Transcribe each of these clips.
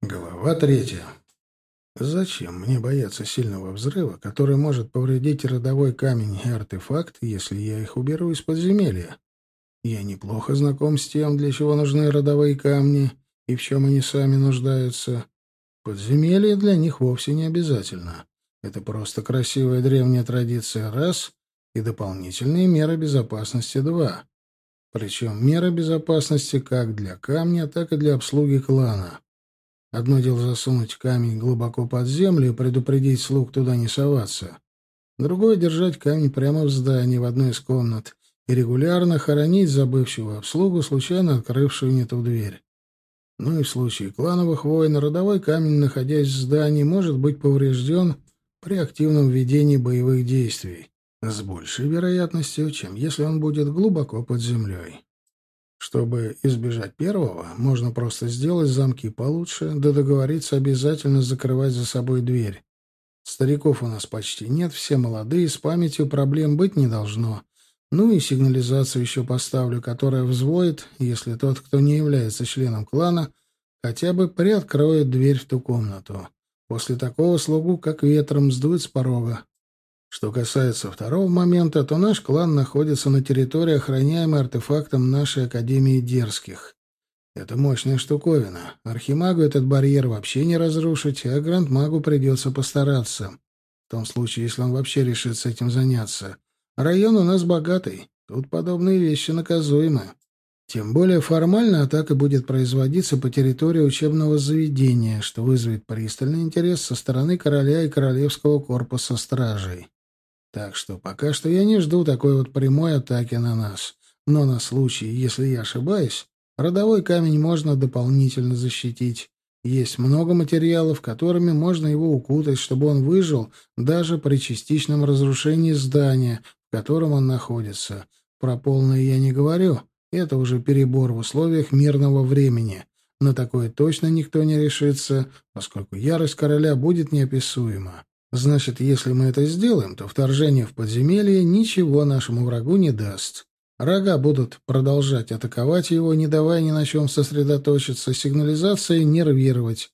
Глава третья. Зачем мне бояться сильного взрыва, который может повредить родовой камень и артефакт, если я их уберу из подземелья? Я неплохо знаком с тем, для чего нужны родовые камни и в чем они сами нуждаются. Подземелье для них вовсе не обязательно. Это просто красивая древняя традиция — раз, и дополнительные меры безопасности — два. Причем меры безопасности как для камня, так и для обслуги клана. Одно дело засунуть камень глубоко под землю и предупредить слуг туда не соваться. Другое — держать камень прямо в здании, в одной из комнат, и регулярно хоронить забывшего обслугу, случайно открывшую не ту дверь. Ну и в случае клановых войн родовой камень, находясь в здании, может быть поврежден при активном ведении боевых действий, с большей вероятностью, чем если он будет глубоко под землей. Чтобы избежать первого, можно просто сделать замки получше, да договориться обязательно закрывать за собой дверь. Стариков у нас почти нет, все молодые, с памятью проблем быть не должно. Ну и сигнализацию еще поставлю, которая взвоет, если тот, кто не является членом клана, хотя бы приоткроет дверь в ту комнату. После такого слугу как ветром сдует с порога. Что касается второго момента, то наш клан находится на территории, охраняемой артефактом нашей Академии Дерзких. Это мощная штуковина. Архимагу этот барьер вообще не разрушить, а Грандмагу придется постараться. В том случае, если он вообще решит с этим заняться. Район у нас богатый. Тут подобные вещи наказуемы. Тем более формально атака будет производиться по территории учебного заведения, что вызовет пристальный интерес со стороны короля и королевского корпуса стражей. Так что пока что я не жду такой вот прямой атаки на нас. Но на случай, если я ошибаюсь, родовой камень можно дополнительно защитить. Есть много материалов, которыми можно его укутать, чтобы он выжил даже при частичном разрушении здания, в котором он находится. Про полное я не говорю. Это уже перебор в условиях мирного времени. На такое точно никто не решится, поскольку ярость короля будет неописуема. Значит, если мы это сделаем, то вторжение в подземелье ничего нашему врагу не даст. Рога будут продолжать атаковать его, не давая ни на чем сосредоточиться, сигнализацией нервировать.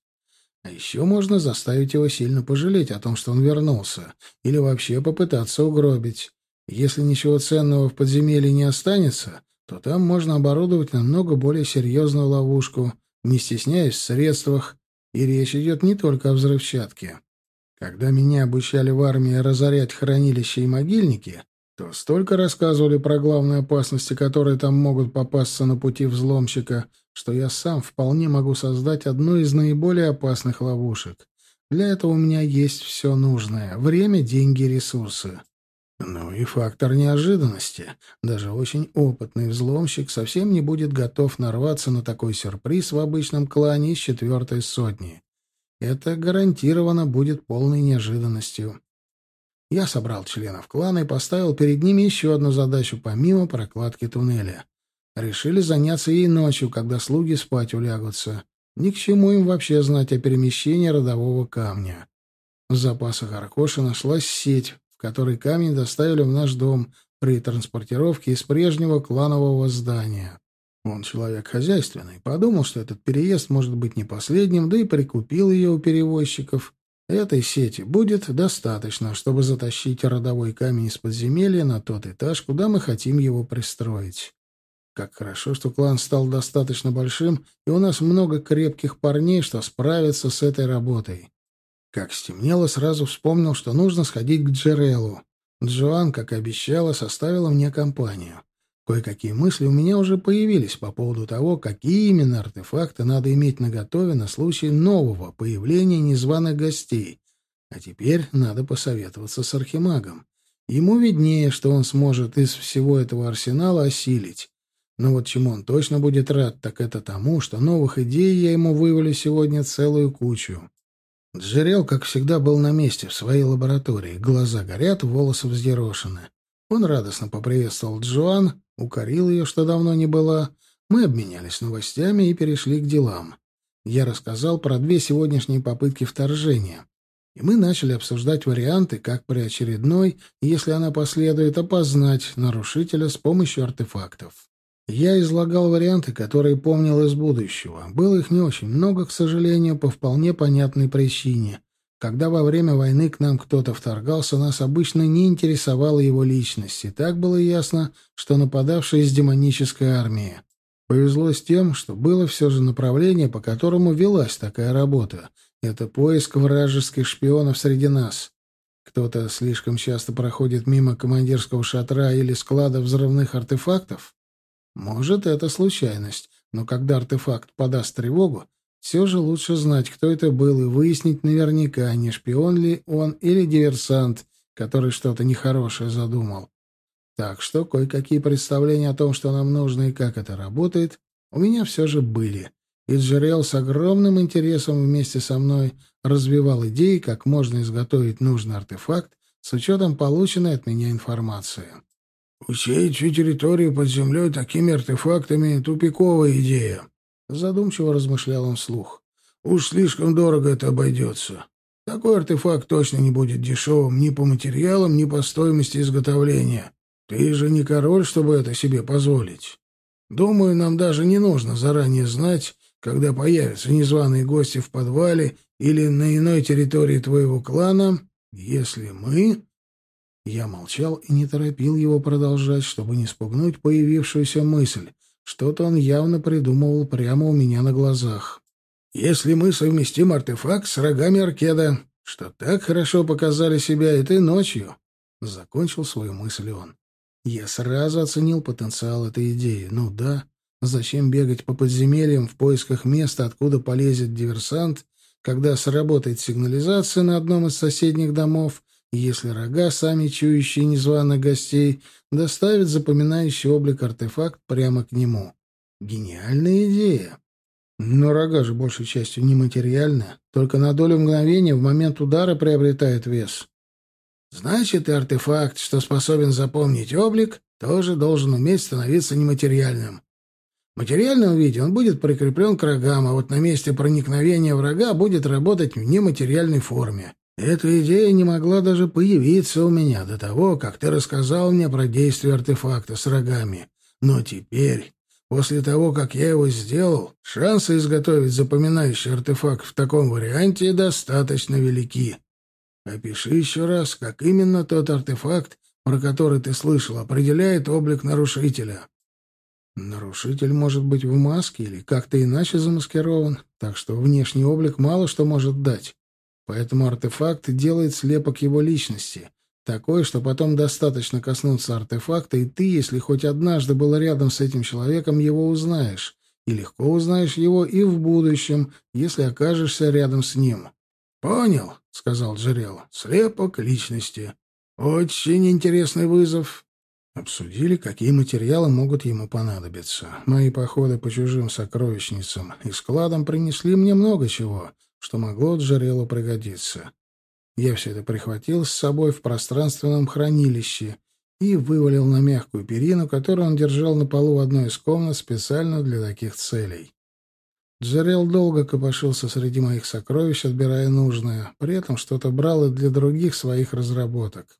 А еще можно заставить его сильно пожалеть о том, что он вернулся, или вообще попытаться угробить. Если ничего ценного в подземелье не останется, то там можно оборудовать намного более серьезную ловушку, не стесняясь в средствах, и речь идет не только о взрывчатке. Когда меня обучали в армии разорять хранилища и могильники, то столько рассказывали про главные опасности, которые там могут попасться на пути взломщика, что я сам вполне могу создать одну из наиболее опасных ловушек. Для этого у меня есть все нужное — время, деньги, ресурсы. Ну и фактор неожиданности. Даже очень опытный взломщик совсем не будет готов нарваться на такой сюрприз в обычном клане из четвертой сотни. Это гарантированно будет полной неожиданностью. Я собрал членов клана и поставил перед ними еще одну задачу помимо прокладки туннеля. Решили заняться ей ночью, когда слуги спать улягутся. Ни к чему им вообще знать о перемещении родового камня. В запасах Аркоши нашлась сеть, в которой камень доставили в наш дом при транспортировке из прежнего кланового здания. Он человек хозяйственный, подумал, что этот переезд может быть не последним, да и прикупил ее у перевозчиков. Этой сети будет достаточно, чтобы затащить родовой камень из подземелья на тот этаж, куда мы хотим его пристроить. Как хорошо, что клан стал достаточно большим, и у нас много крепких парней, что справятся с этой работой. Как стемнело, сразу вспомнил, что нужно сходить к Джерелу. Джоан, как и обещала, составила мне компанию. Кое-какие мысли у меня уже появились по поводу того, какие именно артефакты надо иметь наготове на случай нового появления незваных гостей. А теперь надо посоветоваться с архимагом. Ему виднее, что он сможет из всего этого арсенала осилить. Но вот чему он точно будет рад, так это тому, что новых идей я ему вывалю сегодня целую кучу. Джерел, как всегда, был на месте, в своей лаборатории. Глаза горят, волосы взъерошены. Он радостно поприветствовал Джоан, укорил ее, что давно не была. Мы обменялись новостями и перешли к делам. Я рассказал про две сегодняшние попытки вторжения. И мы начали обсуждать варианты, как при очередной, если она последует, опознать нарушителя с помощью артефактов. Я излагал варианты, которые помнил из будущего. Было их не очень много, к сожалению, по вполне понятной причине. Когда во время войны к нам кто-то вторгался, нас обычно не интересовала его личность, и так было ясно, что нападавший из демонической армии. Повезло с тем, что было все же направление, по которому велась такая работа. Это поиск вражеских шпионов среди нас. Кто-то слишком часто проходит мимо командирского шатра или склада взрывных артефактов? Может, это случайность, но когда артефакт подаст тревогу, все же лучше знать, кто это был, и выяснить наверняка, не шпион ли он или диверсант, который что-то нехорошее задумал. Так что кое-какие представления о том, что нам нужно и как это работает, у меня все же были. И Джерел с огромным интересом вместе со мной развивал идеи, как можно изготовить нужный артефакт с учетом полученной от меня информации. «Усеять всю территорию под землей такими артефактами — тупиковая идея», — задумчиво размышлял он вслух. «Уж слишком дорого это обойдется. Такой артефакт точно не будет дешевым ни по материалам, ни по стоимости изготовления. Ты же не король, чтобы это себе позволить. Думаю, нам даже не нужно заранее знать, когда появятся незваные гости в подвале или на иной территории твоего клана, если мы я молчал и не торопил его продолжать, чтобы не спугнуть появившуюся мысль. Что-то он явно придумывал прямо у меня на глазах. «Если мы совместим артефакт с рогами Аркеда, что так хорошо показали себя этой ночью», — закончил свою мысль он. Я сразу оценил потенциал этой идеи. Ну да, зачем бегать по подземельям в поисках места, откуда полезет диверсант, когда сработает сигнализация на одном из соседних домов, если рога, сами чующие незваных гостей, доставят запоминающий облик артефакт прямо к нему. Гениальная идея. Но рога же большей частью нематериальны, только на долю мгновения в момент удара приобретает вес. Значит, и артефакт, что способен запомнить облик, тоже должен уметь становиться нематериальным. В материальном виде он будет прикреплен к рогам, а вот на месте проникновения врага будет работать в нематериальной форме. Эта идея не могла даже появиться у меня до того, как ты рассказал мне про действие артефакта с рогами. Но теперь, после того, как я его сделал, шансы изготовить запоминающий артефакт в таком варианте достаточно велики. Опиши еще раз, как именно тот артефакт, про который ты слышал, определяет облик нарушителя. Нарушитель может быть в маске или как-то иначе замаскирован, так что внешний облик мало что может дать. Поэтому артефакт делает слепок его личности. Такой, что потом достаточно коснуться артефакта, и ты, если хоть однажды был рядом с этим человеком, его узнаешь. И легко узнаешь его и в будущем, если окажешься рядом с ним. «Понял», — сказал Джерел. «Слепок личности. Очень интересный вызов». Обсудили, какие материалы могут ему понадобиться. Мои походы по чужим сокровищницам и складам принесли мне много чего — что могло Джерелу пригодиться. Я все это прихватил с собой в пространственном хранилище и вывалил на мягкую перину, которую он держал на полу в одной из комнат специально для таких целей. Джерел долго копошился среди моих сокровищ, отбирая нужное, при этом что-то брал и для других своих разработок.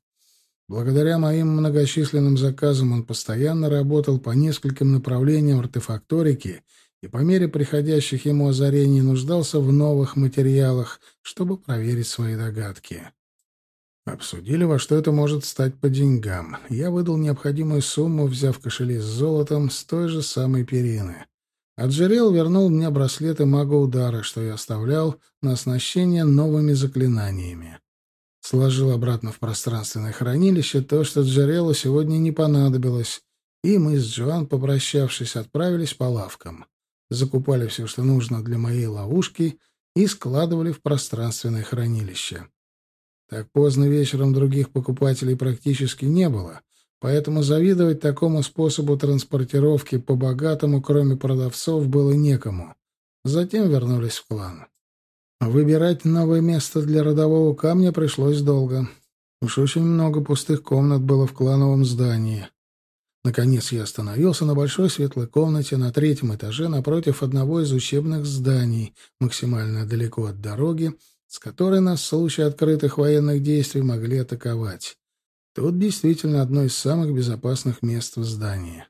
Благодаря моим многочисленным заказам он постоянно работал по нескольким направлениям артефакторики и по мере приходящих ему озарений нуждался в новых материалах, чтобы проверить свои догадки. Обсудили, во что это может стать по деньгам. Я выдал необходимую сумму, взяв кошели с золотом с той же самой перины. Аджерел вернул мне браслеты мага удара, что я оставлял на оснащение новыми заклинаниями. Сложил обратно в пространственное хранилище то, что Джерелу сегодня не понадобилось, и мы с Джоан, попрощавшись, отправились по лавкам закупали все, что нужно для моей ловушки, и складывали в пространственное хранилище. Так поздно вечером других покупателей практически не было, поэтому завидовать такому способу транспортировки по-богатому, кроме продавцов, было некому. Затем вернулись в клан. Выбирать новое место для родового камня пришлось долго. Уж очень много пустых комнат было в клановом здании. Наконец я остановился на большой светлой комнате на третьем этаже напротив одного из учебных зданий, максимально далеко от дороги, с которой нас в случае открытых военных действий могли атаковать. Тут действительно одно из самых безопасных мест в здании.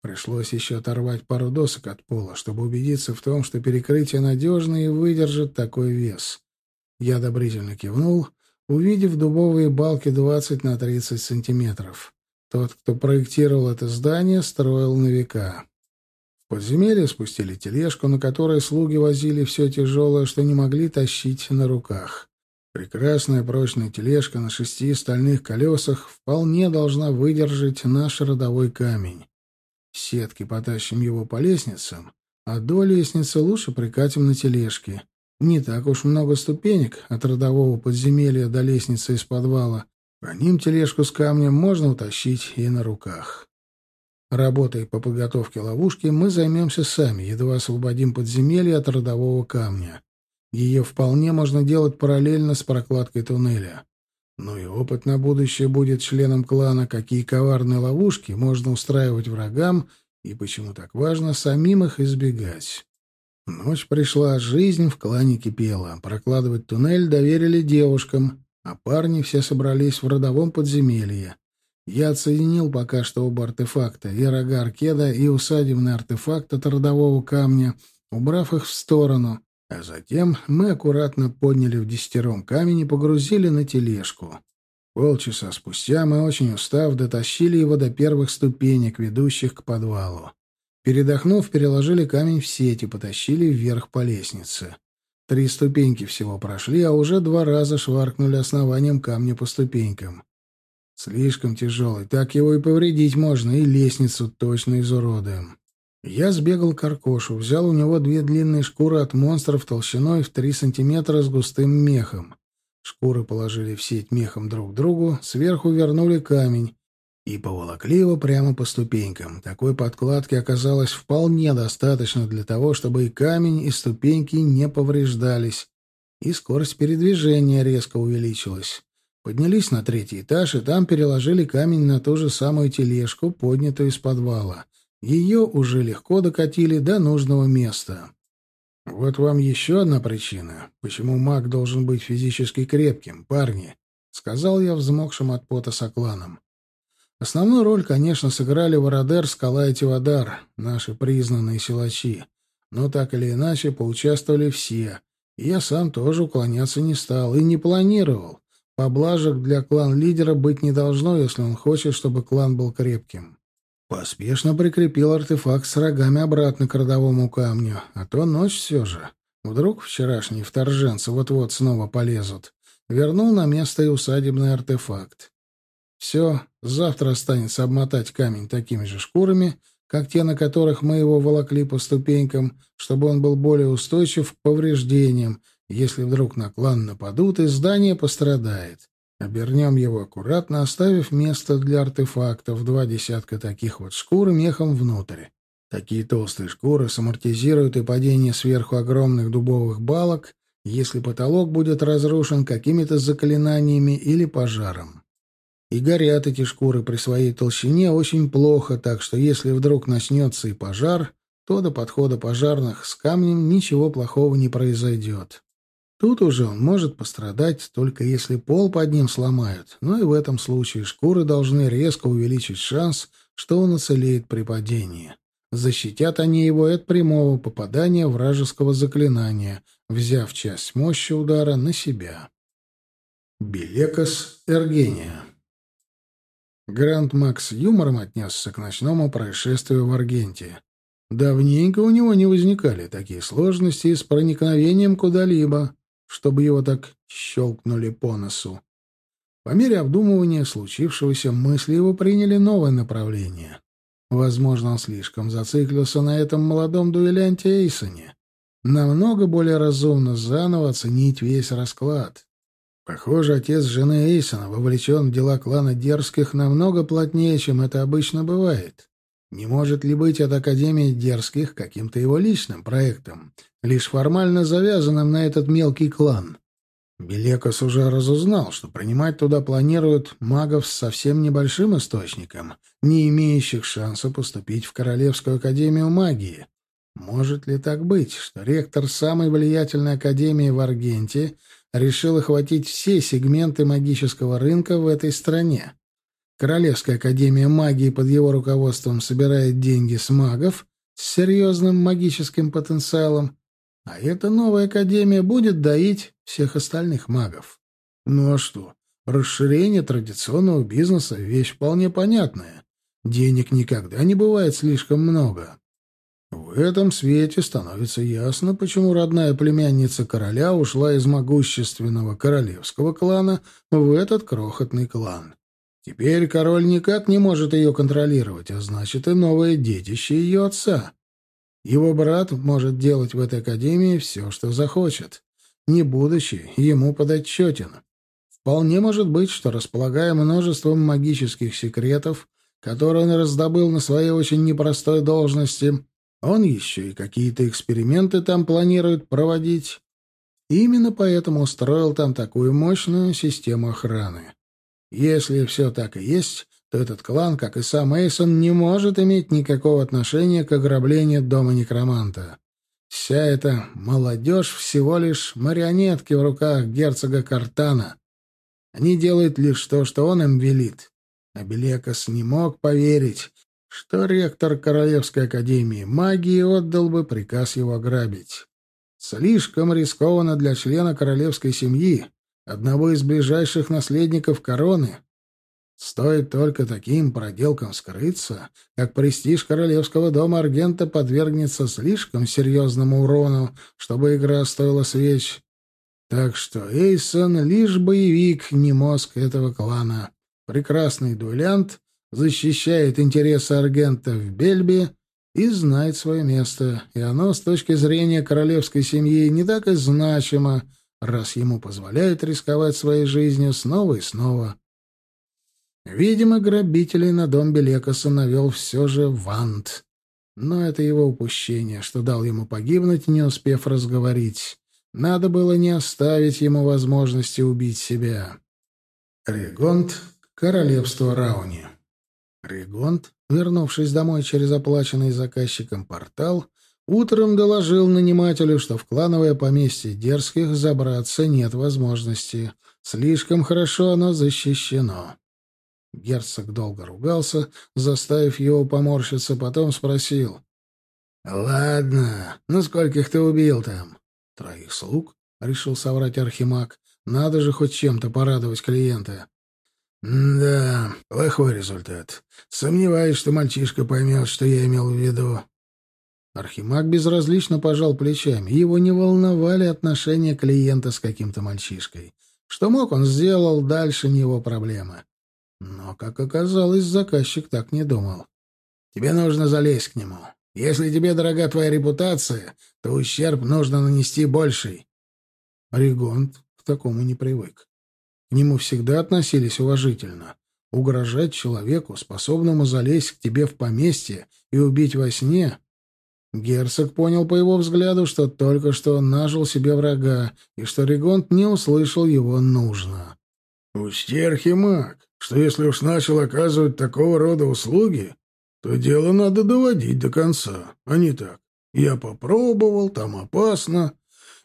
Пришлось еще оторвать пару досок от пола, чтобы убедиться в том, что перекрытие надежно и выдержит такой вес. Я одобрительно кивнул, увидев дубовые балки 20 на 30 сантиметров. Тот, кто проектировал это здание, строил на века. В подземелье спустили тележку, на которой слуги возили все тяжелое, что не могли тащить на руках. Прекрасная прочная тележка на шести стальных колесах вполне должна выдержать наш родовой камень. Сетки потащим его по лестницам, а до лестницы лучше прикатим на тележке. Не так уж много ступенек от родового подземелья до лестницы из подвала. По ним тележку с камнем можно утащить и на руках. Работой по подготовке ловушки мы займемся сами, едва освободим подземелье от родового камня. Ее вполне можно делать параллельно с прокладкой туннеля. Ну и опыт на будущее будет членам клана, какие коварные ловушки можно устраивать врагам и почему так важно самим их избегать. Ночь пришла, жизнь в клане кипела. Прокладывать туннель доверили девушкам, а парни все собрались в родовом подземелье. Я отсоединил пока что оба артефакта — и рога Аркеда, и усадебный артефакт от родового камня, убрав их в сторону, а затем мы аккуратно подняли в десятером камень и погрузили на тележку. Полчаса спустя мы, очень устав, дотащили его до первых ступенек, ведущих к подвалу. Передохнув, переложили камень в сеть и потащили вверх по лестнице. Три ступеньки всего прошли, а уже два раза шваркнули основанием камня по ступенькам. Слишком тяжелый, так его и повредить можно, и лестницу точно изуродуем. Я сбегал к Аркошу, взял у него две длинные шкуры от монстров толщиной в три сантиметра с густым мехом. Шкуры положили в сеть мехом друг к другу, сверху вернули камень и поволокли его прямо по ступенькам. Такой подкладки оказалось вполне достаточно для того, чтобы и камень, и ступеньки не повреждались, и скорость передвижения резко увеличилась. Поднялись на третий этаж, и там переложили камень на ту же самую тележку, поднятую из подвала. Ее уже легко докатили до нужного места. Вот вам еще одна причина, почему маг должен быть физически крепким, парни, — сказал я взмокшим от пота сокланом. Основную роль, конечно, сыграли Вородер, Скала и Тивадар, наши признанные силачи. Но так или иначе поучаствовали все. И я сам тоже уклоняться не стал и не планировал. Поблажек для клан-лидера быть не должно, если он хочет, чтобы клан был крепким. Поспешно прикрепил артефакт с рогами обратно к родовому камню, а то ночь все же. Вдруг вчерашние вторженцы вот-вот снова полезут. Вернул на место и усадебный артефакт. Все, завтра останется обмотать камень такими же шкурами, как те, на которых мы его волокли по ступенькам, чтобы он был более устойчив к повреждениям, если вдруг на клан нападут и здание пострадает. Обернем его аккуратно, оставив место для артефактов, два десятка таких вот шкур мехом внутрь. Такие толстые шкуры самортизируют и падение сверху огромных дубовых балок, если потолок будет разрушен какими-то заклинаниями или пожаром. И горят эти шкуры при своей толщине очень плохо, так что если вдруг начнется и пожар, то до подхода пожарных с камнем ничего плохого не произойдет. Тут уже он может пострадать только если пол под ним сломают, но и в этом случае шкуры должны резко увеличить шанс, что он уцелеет при падении. Защитят они его от прямого попадания вражеского заклинания, взяв часть мощи удара на себя. Белекос Эргения Гранд Макс юмором отнесся к ночному происшествию в Аргенте. Давненько у него не возникали такие сложности с проникновением куда-либо чтобы его так щелкнули по носу. По мере обдумывания случившегося мысли его приняли новое направление. Возможно, он слишком зациклился на этом молодом дуэлянте Эйсоне. Намного более разумно заново оценить весь расклад. Похоже, отец жены Эйсона вовлечен в дела клана Дерзких намного плотнее, чем это обычно бывает. Не может ли быть от Академии Дерзких каким-то его личным проектом, лишь формально завязанным на этот мелкий клан? Белекос уже разузнал, что принимать туда планируют магов с совсем небольшим источником, не имеющих шанса поступить в Королевскую Академию Магии. Может ли так быть, что ректор самой влиятельной академии в Аргенте решил охватить все сегменты магического рынка в этой стране? Королевская академия магии под его руководством собирает деньги с магов с серьезным магическим потенциалом, а эта новая академия будет доить всех остальных магов. Ну а что? Расширение традиционного бизнеса — вещь вполне понятная. Денег никогда не бывает слишком много. В этом свете становится ясно, почему родная племянница короля ушла из могущественного королевского клана в этот крохотный клан. Теперь король никак не может ее контролировать, а значит и новое детище ее отца. Его брат может делать в этой академии все, что захочет, не будучи ему подотчетен. Вполне может быть, что, располагая множеством магических секретов, которые он раздобыл на своей очень непростой должности, он еще и какие-то эксперименты там планирует проводить. именно поэтому устроил там такую мощную систему охраны. Если все так и есть, то этот клан, как и сам Эйсон, не может иметь никакого отношения к ограблению дома некроманта. Вся эта молодежь всего лишь марионетки в руках герцога Картана, они делают лишь то, что он им велит. А Белекос не мог поверить, что ректор Королевской академии магии отдал бы приказ его ограбить. Слишком рискованно для члена королевской семьи, одного из ближайших наследников короны. Стоит только таким проделкам скрыться, как престиж королевского дома Аргента подвергнется слишком серьезному урону, чтобы игра стоила свеч. Так что Эйсон — лишь боевик, не мозг этого клана. Прекрасный дуэлянт, защищает интересы Аргента в Бельбе и знает свое место, и оно с точки зрения королевской семьи не так и значимо, раз ему позволяют рисковать своей жизнью снова и снова. Видимо, грабителей на дом Белекаса навел все же Вант. Но это его упущение, что дал ему погибнуть, не успев разговорить. Надо было не оставить ему возможности убить себя. Регонт, королевство Рауни. Регонт, вернувшись домой через оплаченный заказчиком портал, утром доложил нанимателю, что в клановое поместье дерзких забраться нет возможности. Слишком хорошо оно защищено. Герцог долго ругался, заставив его поморщиться, потом спросил. — Ладно, ну скольких ты убил там? Троих слуг? — решил соврать Архимаг. Надо же хоть чем-то порадовать клиента. «Да, плохой результат. Сомневаюсь, что мальчишка поймет, что я имел в виду». Архимаг безразлично пожал плечами. Его не волновали отношения клиента с каким-то мальчишкой. Что мог, он сделал, дальше не его проблема. Но, как оказалось, заказчик так не думал. «Тебе нужно залезть к нему. Если тебе дорога твоя репутация, то ущерб нужно нанести больший. Ригонт к такому не привык. Нему всегда относились уважительно. Угрожать человеку, способному залезть к тебе в поместье и убить во сне... Герцог понял по его взгляду, что только что нажил себе врага, и что Ригонт не услышал его нужно. «Учти, Архимаг, что если уж начал оказывать такого рода услуги, то дело надо доводить до конца, а не так. Я попробовал, там опасно.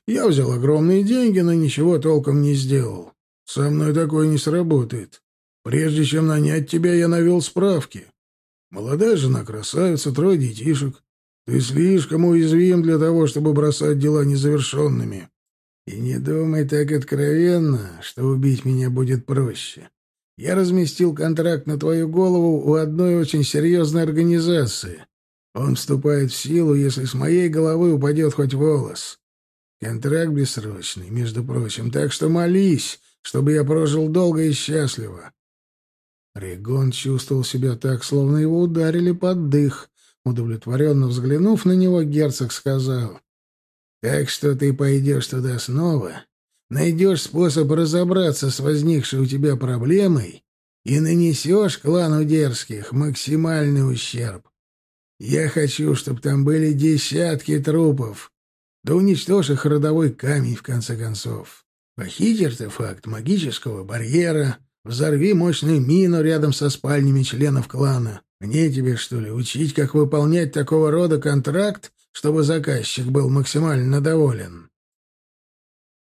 Я взял огромные деньги, но ничего толком не сделал. Со мной такое не сработает. Прежде чем нанять тебя, я навел справки. Молодая жена красавица, трое детишек. Ты слишком уязвим для того, чтобы бросать дела незавершенными. И не думай так откровенно, что убить меня будет проще. Я разместил контракт на твою голову у одной очень серьезной организации. Он вступает в силу, если с моей головы упадет хоть волос. Контракт бессрочный, между прочим, так что молись, чтобы я прожил долго и счастливо. Регон чувствовал себя так, словно его ударили под дых. Удовлетворенно взглянув на него, герцог сказал, «Так что ты пойдешь туда снова найдешь способ разобраться с возникшей у тебя проблемой и нанесешь клану дерзких максимальный ущерб. Я хочу, чтобы там были десятки трупов. Да уничтожь их родовой камень, в конце концов. Похити артефакт магического барьера, взорви мощную мину рядом со спальнями членов клана. Мне тебе, что ли, учить, как выполнять такого рода контракт, чтобы заказчик был максимально доволен?»